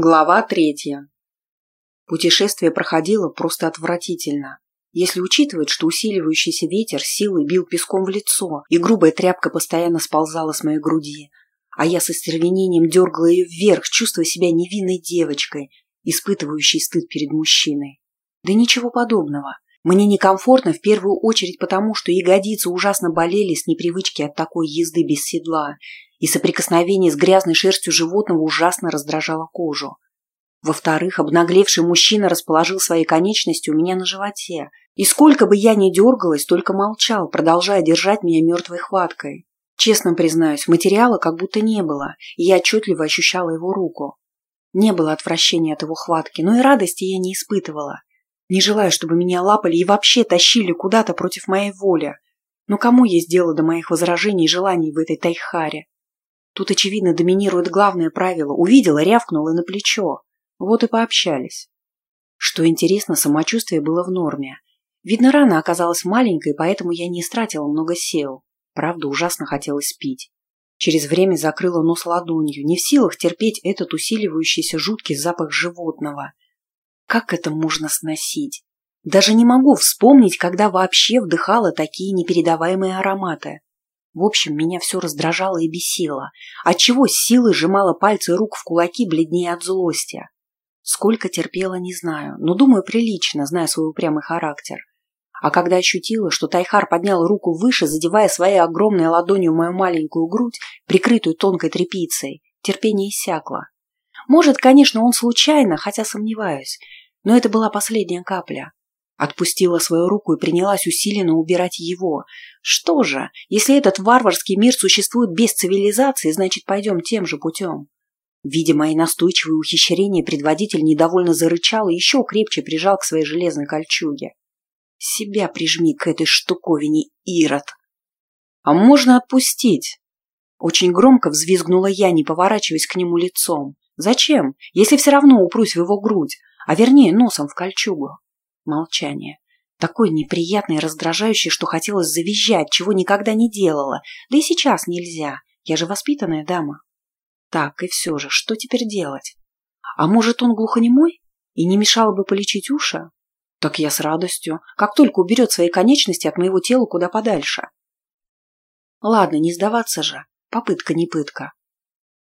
Глава третья. Путешествие проходило просто отвратительно. Если учитывать, что усиливающийся ветер силой бил песком в лицо, и грубая тряпка постоянно сползала с моей груди, а я со стервенением дергала ее вверх, чувствуя себя невинной девочкой, испытывающей стыд перед мужчиной. Да ничего подобного. Мне некомфортно в первую очередь потому, что ягодицы ужасно болели с непривычки от такой езды без седла, и соприкосновение с грязной шерстью животного ужасно раздражало кожу. Во-вторых, обнаглевший мужчина расположил свои конечности у меня на животе, и сколько бы я ни дергалась, только молчал, продолжая держать меня мертвой хваткой. Честно признаюсь, материала как будто не было, и я отчетливо ощущала его руку. Не было отвращения от его хватки, но и радости я не испытывала. Не желаю, чтобы меня лапали и вообще тащили куда-то против моей воли. Но кому есть дело до моих возражений и желаний в этой тайхаре? Тут, очевидно, доминирует главное правило. Увидела, рявкнула на плечо. Вот и пообщались. Что интересно, самочувствие было в норме. Видно, рана оказалась маленькой, поэтому я не истратила много сил. Правда, ужасно хотелось пить. Через время закрыла нос ладонью, не в силах терпеть этот усиливающийся жуткий запах животного. Как это можно сносить? Даже не могу вспомнить, когда вообще вдыхала такие непередаваемые ароматы. В общем, меня все раздражало и бесило, отчего с силой сжимала пальцы рук в кулаки бледнее от злости. Сколько терпела, не знаю, но, думаю, прилично, зная свой упрямый характер. А когда ощутила, что Тайхар поднял руку выше, задевая своей огромной ладонью мою маленькую грудь, прикрытую тонкой тряпицей, терпение иссякло. Может, конечно, он случайно, хотя сомневаюсь, но это была последняя капля. Отпустила свою руку и принялась усиленно убирать его. Что же, если этот варварский мир существует без цивилизации, значит, пойдем тем же путем. Видя мои настойчивые ухищрения, предводитель недовольно зарычал и еще крепче прижал к своей железной кольчуге. Себя прижми к этой штуковине, Ирод. А можно отпустить? Очень громко взвизгнула я, не поворачиваясь к нему лицом. Зачем, если все равно упрусь в его грудь, а вернее носом в кольчугу? Молчание. Такой неприятный и раздражающий, что хотелось завизжать, чего никогда не делала. Да и сейчас нельзя. Я же воспитанная дама. Так, и все же, что теперь делать? А может, он глухонемой? И не мешало бы полечить уши? Так я с радостью, как только уберет свои конечности от моего тела куда подальше. Ладно, не сдаваться же. Попытка не пытка.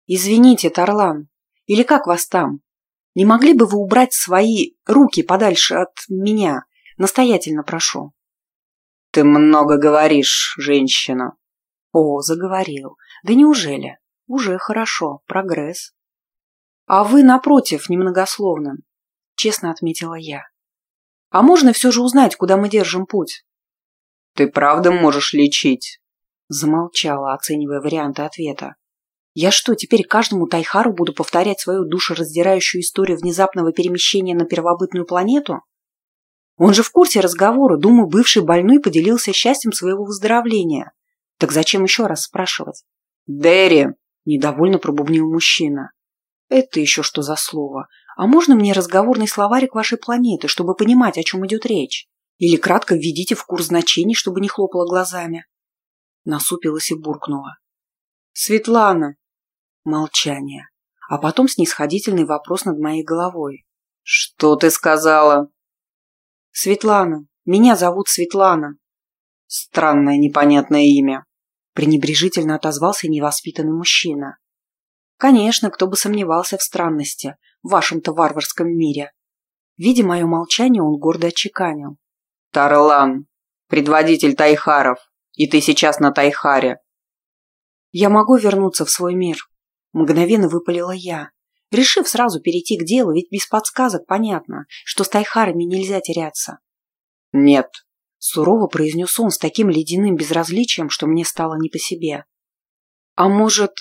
Извините, Тарлан. Или как вас там? Не могли бы вы убрать свои руки подальше от меня? Настоятельно прошу. Ты много говоришь, женщина. О, заговорил. Да неужели? Уже хорошо, прогресс. А вы, напротив, немногословно, честно отметила я. А можно все же узнать, куда мы держим путь? Ты правда можешь лечить? Замолчала, оценивая варианты ответа. Я что, теперь каждому Тайхару буду повторять свою душераздирающую историю внезапного перемещения на первобытную планету? Он же в курсе разговора, думаю, бывший больной поделился счастьем своего выздоровления. Так зачем еще раз спрашивать? «Дерри!» – недовольно пробубнил мужчина. «Это еще что за слово? А можно мне разговорный словарик вашей планеты, чтобы понимать, о чем идет речь? Или кратко введите в курс значений, чтобы не хлопала глазами?» Насупилась и буркнула. «Светлана, Молчание. А потом снисходительный вопрос над моей головой. «Что ты сказала?» «Светлана. Меня зовут Светлана». «Странное непонятное имя», – пренебрежительно отозвался невоспитанный мужчина. «Конечно, кто бы сомневался в странности в вашем-то варварском мире». Видя мое молчание, он гордо отчеканил. «Тарлан, предводитель Тайхаров, и ты сейчас на Тайхаре». «Я могу вернуться в свой мир?» Мгновенно выпалила я, решив сразу перейти к делу, ведь без подсказок понятно, что с тайхарами нельзя теряться. «Нет», – сурово произнес он с таким ледяным безразличием, что мне стало не по себе. «А может...»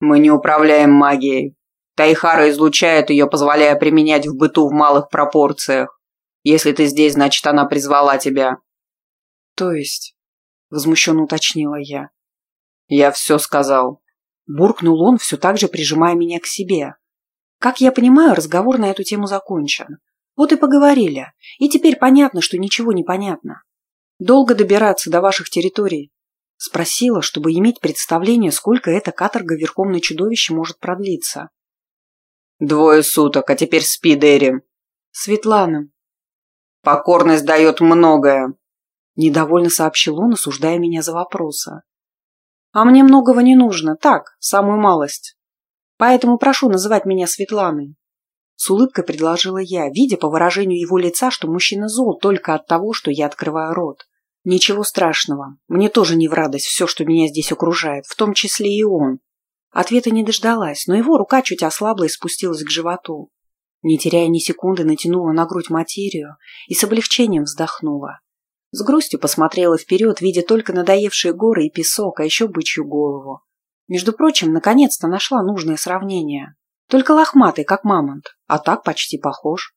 «Мы не управляем магией. Тайхара излучает ее, позволяя применять в быту в малых пропорциях. Если ты здесь, значит, она призвала тебя». «То есть...» – возмущенно уточнила я. «Я все сказал. Буркнул он, все так же прижимая меня к себе. Как я понимаю, разговор на эту тему закончен. Вот и поговорили. И теперь понятно, что ничего не понятно. Долго добираться до ваших территорий? Спросила, чтобы иметь представление, сколько эта каторга верхом на чудовище может продлиться. Двое суток, а теперь спи, Дерри. Светлана. Покорность дает многое. Недовольно сообщил он, осуждая меня за вопросы. А мне многого не нужно, так, самую малость. Поэтому прошу называть меня Светланой. С улыбкой предложила я, видя по выражению его лица, что мужчина зол только от того, что я открываю рот. Ничего страшного. Мне тоже не в радость все, что меня здесь окружает, в том числе и он. Ответа не дождалась, но его рука чуть ослабла и спустилась к животу. Не теряя ни секунды, натянула на грудь материю и с облегчением вздохнула. С грустью посмотрела вперед, видя только надоевшие горы и песок, а еще бычью голову. Между прочим, наконец-то нашла нужное сравнение. Только лохматый, как мамонт, а так почти похож.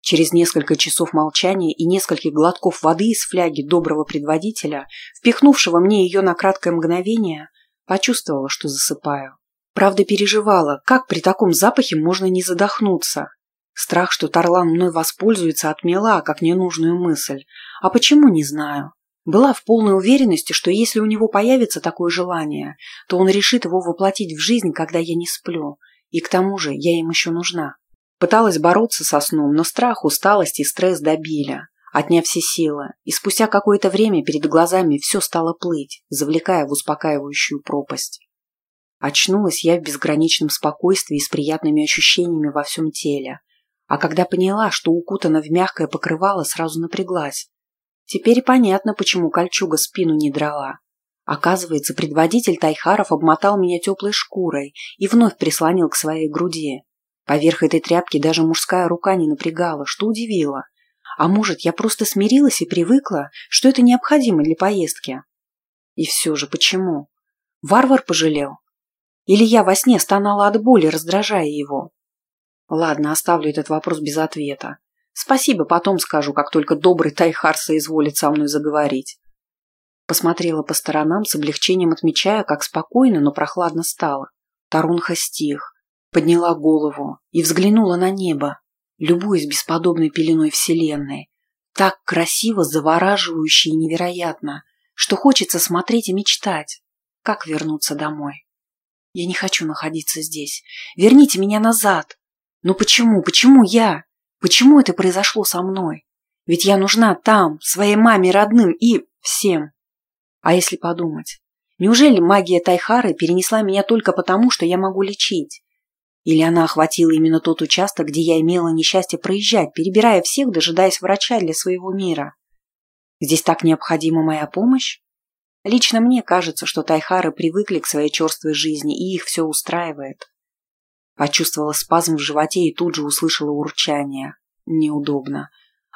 Через несколько часов молчания и нескольких глотков воды из фляги доброго предводителя, впихнувшего мне ее на краткое мгновение, Почувствовала, что засыпаю. Правда, переживала, как при таком запахе можно не задохнуться. Страх, что Тарлан мной воспользуется, отмела, как ненужную мысль. А почему, не знаю. Была в полной уверенности, что если у него появится такое желание, то он решит его воплотить в жизнь, когда я не сплю. И к тому же я им еще нужна. Пыталась бороться со сном, но страх, усталость и стресс добили отняв все силы, и спустя какое-то время перед глазами все стало плыть, завлекая в успокаивающую пропасть. Очнулась я в безграничном спокойствии и с приятными ощущениями во всем теле, а когда поняла, что укутана в мягкое покрывало, сразу напряглась. Теперь понятно, почему кольчуга спину не драла. Оказывается, предводитель Тайхаров обмотал меня теплой шкурой и вновь прислонил к своей груди. Поверх этой тряпки даже мужская рука не напрягала, что удивило – а может, я просто смирилась и привыкла, что это необходимо для поездки? И все же почему? Варвар пожалел? Или я во сне стонала от боли, раздражая его? Ладно, оставлю этот вопрос без ответа. Спасибо потом скажу, как только добрый Тайхар соизволит со мной заговорить. Посмотрела по сторонам, с облегчением отмечая, как спокойно, но прохладно стало. Тарунха стих, подняла голову и взглянула на небо любуясь бесподобной пеленой Вселенной. Так красиво, завораживающе и невероятно, что хочется смотреть и мечтать. Как вернуться домой? Я не хочу находиться здесь. Верните меня назад. Но почему? Почему я? Почему это произошло со мной? Ведь я нужна там, своей маме, родным и всем. А если подумать? Неужели магия Тайхары перенесла меня только потому, что я могу лечить? Или она охватила именно тот участок, где я имела несчастье проезжать, перебирая всех, дожидаясь врача для своего мира. Здесь так необходима моя помощь? Лично мне кажется, что тайхары привыкли к своей черствой жизни, и их все устраивает. Почувствовала спазм в животе и тут же услышала урчание. Неудобно.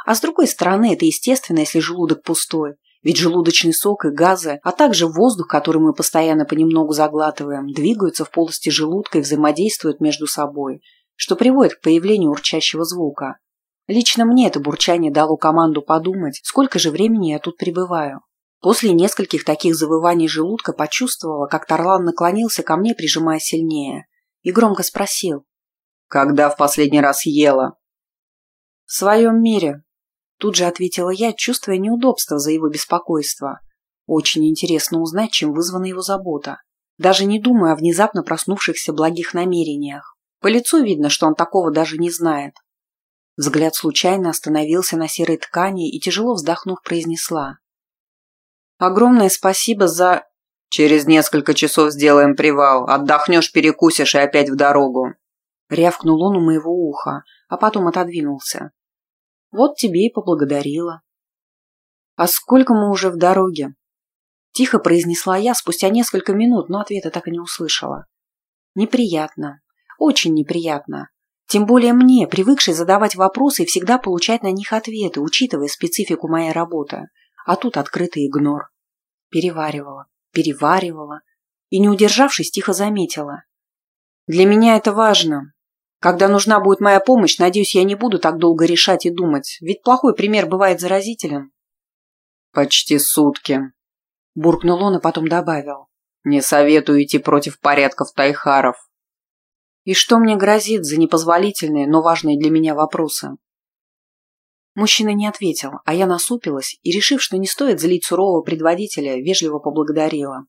А с другой стороны, это естественно, если желудок пустой. Ведь желудочный сок и газы, а также воздух, который мы постоянно понемногу заглатываем, двигаются в полости желудка и взаимодействуют между собой, что приводит к появлению урчащего звука. Лично мне это бурчание дало команду подумать, сколько же времени я тут пребываю. После нескольких таких завываний желудка почувствовала, как Тарлан наклонился ко мне, прижимая сильнее, и громко спросил. «Когда в последний раз ела?» «В своем мире», Тут же ответила я, чувствуя неудобство за его беспокойство. Очень интересно узнать, чем вызвана его забота. Даже не думая о внезапно проснувшихся благих намерениях. По лицу видно, что он такого даже не знает. Взгляд случайно остановился на серой ткани и, тяжело вздохнув, произнесла. «Огромное спасибо за...» «Через несколько часов сделаем привал. Отдохнешь, перекусишь и опять в дорогу». Рявкнул он у моего уха, а потом отодвинулся. Вот тебе и поблагодарила. А сколько мы уже в дороге? Тихо произнесла я спустя несколько минут, но ответа так и не услышала. Неприятно. Очень неприятно. Тем более мне, привыкшей задавать вопросы и всегда получать на них ответы, учитывая специфику моей работы. А тут открытый игнор. Переваривала, переваривала. И, не удержавшись, тихо заметила. Для меня это важно. Когда нужна будет моя помощь, надеюсь, я не буду так долго решать и думать, ведь плохой пример бывает заразителен. Почти сутки. Буркнул он, и потом добавил. Не советую идти против порядков тайхаров. И что мне грозит за непозволительные, но важные для меня вопросы? Мужчина не ответил, а я насупилась и, решив, что не стоит злить сурового предводителя, вежливо поблагодарила.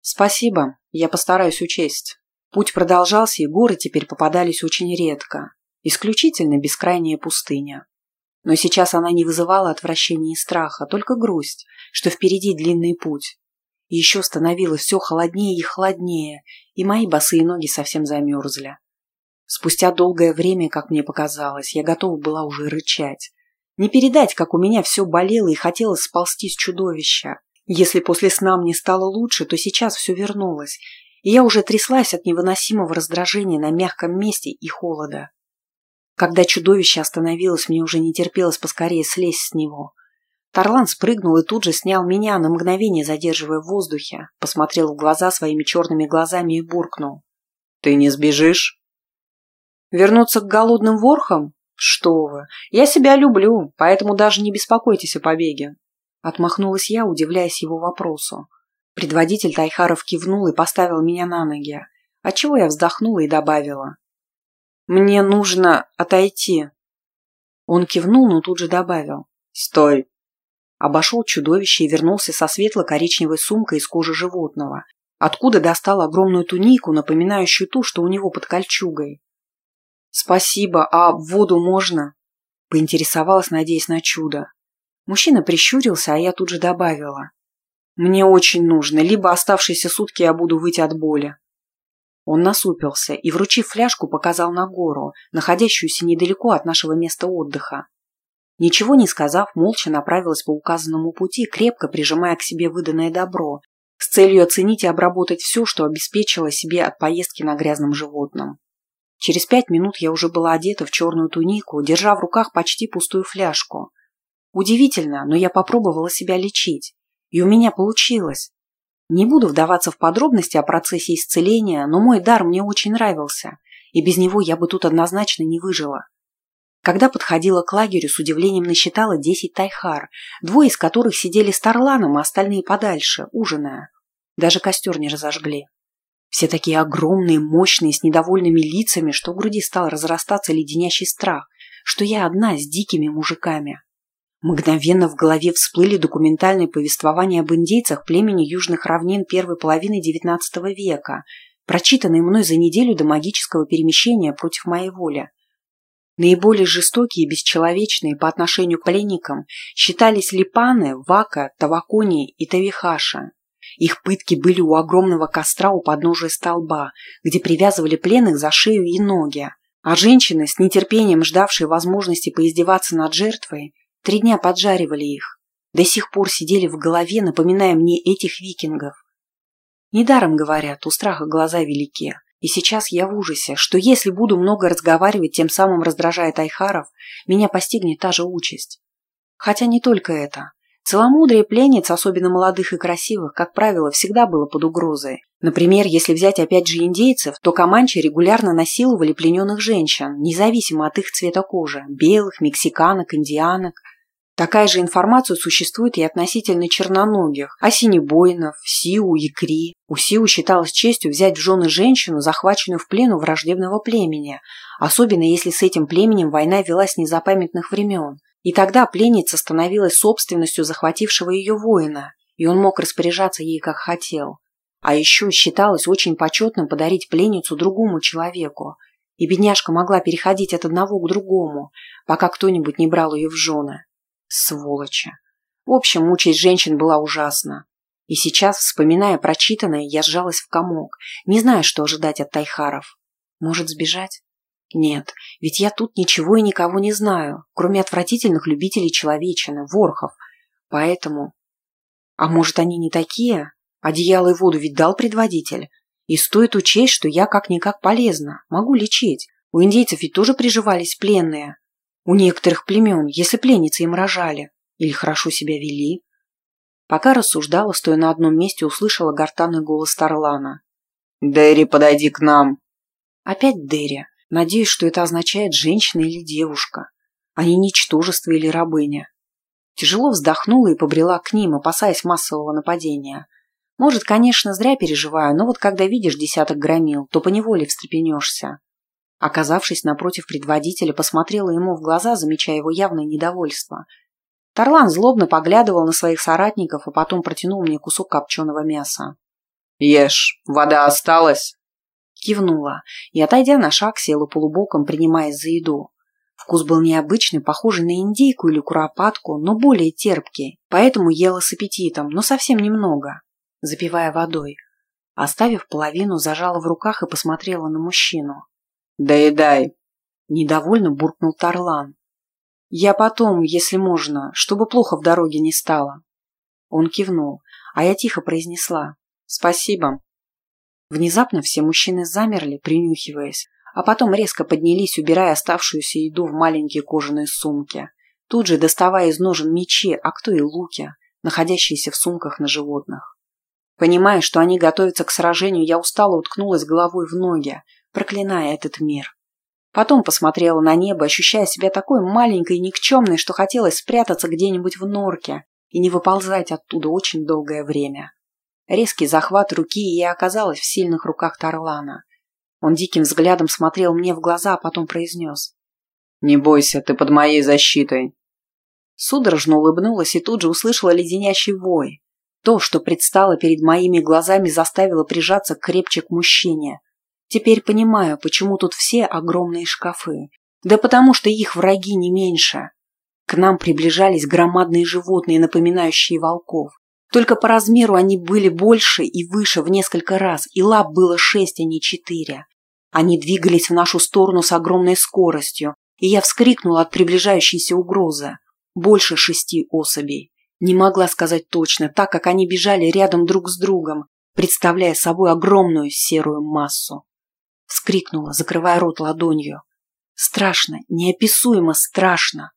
«Спасибо, я постараюсь учесть. Путь продолжался, и горы теперь попадались очень редко. Исключительно бескрайняя пустыня. Но сейчас она не вызывала отвращения и страха, только грусть, что впереди длинный путь. И еще становилось все холоднее и холоднее, и мои босые ноги совсем замерзли. Спустя долгое время, как мне показалось, я готова была уже рычать. Не передать, как у меня все болело и хотелось сползти с чудовища. Если после сна мне стало лучше, то сейчас все вернулось, и я уже тряслась от невыносимого раздражения на мягком месте и холода. Когда чудовище остановилось, мне уже не терпелось поскорее слезть с него. Тарлан спрыгнул и тут же снял меня, на мгновение задерживая в воздухе, посмотрел в глаза своими черными глазами и буркнул. «Ты не сбежишь?» «Вернуться к голодным ворхам? Что вы! Я себя люблю, поэтому даже не беспокойтесь о побеге!» Отмахнулась я, удивляясь его вопросу. Предводитель Тайхаров кивнул и поставил меня на ноги, отчего я вздохнула и добавила. Мне нужно отойти. Он кивнул, но тут же добавил. Стой. Обошел чудовище и вернулся со светло-коричневой сумкой из кожи животного, откуда достал огромную тунику, напоминающую ту, что у него под кольчугой. «Спасибо, а воду можно?» Поинтересовалась, надеясь на чудо. Мужчина прищурился, а я тут же добавила. «Мне очень нужно, либо оставшиеся сутки я буду выть от боли». Он насупился и, вручив фляжку, показал на гору, находящуюся недалеко от нашего места отдыха. Ничего не сказав, молча направилась по указанному пути, крепко прижимая к себе выданное добро, с целью оценить и обработать все, что обеспечила себе от поездки на грязном животном. Через пять минут я уже была одета в черную тунику, держа в руках почти пустую фляжку. Удивительно, но я попробовала себя лечить. И у меня получилось. Не буду вдаваться в подробности о процессе исцеления, но мой дар мне очень нравился, и без него я бы тут однозначно не выжила. Когда подходила к лагерю, с удивлением насчитала десять тайхар, двое из которых сидели с Тарланом, а остальные подальше, ужиная. Даже костер не разожгли. Все такие огромные, мощные, с недовольными лицами, что в груди стал разрастаться леденящий страх, что я одна с дикими мужиками. Мгновенно в голове всплыли документальные повествования об индейцах племени южных равнин первой половины XIX века, прочитанные мной за неделю до магического перемещения против моей воли. Наиболее жестокие и бесчеловечные по отношению к пленникам считались Липаны, Вака, Тавакони и Тавихаша. Их пытки были у огромного костра у подножия столба, где привязывали пленных за шею и ноги, а женщины, с нетерпением ждавшие возможности поиздеваться над жертвой, Три дня поджаривали их. До сих пор сидели в голове, напоминая мне этих викингов. Недаром говорят, у страха глаза велики. И сейчас я в ужасе, что если буду много разговаривать, тем самым раздражая Тайхаров, меня постигнет та же участь. Хотя не только это. Целомудрие пленниц, особенно молодых и красивых, как правило, всегда было под угрозой. Например, если взять опять же индейцев, то команчи регулярно насиловали плененных женщин, независимо от их цвета кожи – белых, мексиканок, индианок – Такая же информация существует и относительно черноногих, осенебоинов, Сиу и Кри. У Сиу считалось честью взять в жены женщину, захваченную в плену враждебного племени, особенно если с этим племенем война велась незапамятных времен. И тогда пленница становилась собственностью захватившего ее воина, и он мог распоряжаться ей как хотел. А еще считалось очень почетным подарить пленницу другому человеку, и бедняжка могла переходить от одного к другому, пока кто-нибудь не брал ее в жены. Сволочи. В общем, участь женщин была ужасна. И сейчас, вспоминая прочитанное, я сжалась в комок, не зная, что ожидать от Тайхаров. Может, сбежать? Нет, ведь я тут ничего и никого не знаю, кроме отвратительных любителей человечины, ворхов. Поэтому... А может, они не такие? Одеяло и воду ведь дал предводитель. И стоит учесть, что я как-никак полезна, могу лечить. У индейцев ведь тоже приживались пленные. У некоторых племен, если пленницы им рожали или хорошо себя вели. Пока рассуждала, стоя на одном месте, услышала гортанный голос Тарлана. «Дерри, подойди к нам!» Опять Дерри. Надеюсь, что это означает женщина или девушка, а не ничтожество или рабыня. Тяжело вздохнула и побрела к ним, опасаясь массового нападения. Может, конечно, зря переживаю, но вот когда видишь десяток громил, то поневоле встрепенешься. Оказавшись напротив предводителя, посмотрела ему в глаза, замечая его явное недовольство. Тарлан злобно поглядывал на своих соратников, а потом протянул мне кусок копченого мяса. «Ешь, вода осталась?» Кивнула и, отойдя на шаг, села полубоком, принимаясь за еду. Вкус был необычный, похожий на индейку или куропатку, но более терпкий, поэтому ела с аппетитом, но совсем немного, запивая водой. Оставив половину, зажала в руках и посмотрела на мужчину. «Доедай!» – недовольно буркнул Тарлан. «Я потом, если можно, чтобы плохо в дороге не стало». Он кивнул, а я тихо произнесла «Спасибо». Внезапно все мужчины замерли, принюхиваясь, а потом резко поднялись, убирая оставшуюся еду в маленькие кожаные сумки, тут же доставая из ножен мечи, а кто и луки, находящиеся в сумках на животных. Понимая, что они готовятся к сражению, я устало уткнулась головой в ноги, проклиная этот мир. Потом посмотрела на небо, ощущая себя такой маленькой и никчемной, что хотелось спрятаться где-нибудь в норке и не выползать оттуда очень долгое время. Резкий захват руки, и я оказалась в сильных руках Тарлана. Он диким взглядом смотрел мне в глаза, а потом произнес. «Не бойся, ты под моей защитой». Судорожно улыбнулась и тут же услышала леденящий вой. То, что предстало перед моими глазами, заставило прижаться крепче к мужчине. Теперь понимаю, почему тут все огромные шкафы. Да потому что их враги не меньше. К нам приближались громадные животные, напоминающие волков. Только по размеру они были больше и выше в несколько раз, и лап было шесть, а не четыре. Они двигались в нашу сторону с огромной скоростью, и я вскрикнула от приближающейся угрозы. Больше шести особей. Не могла сказать точно, так как они бежали рядом друг с другом, представляя собой огромную серую массу. Вскрикнула, закрывая рот ладонью. Страшно, неописуемо страшно.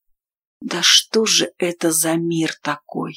Да что же это за мир такой?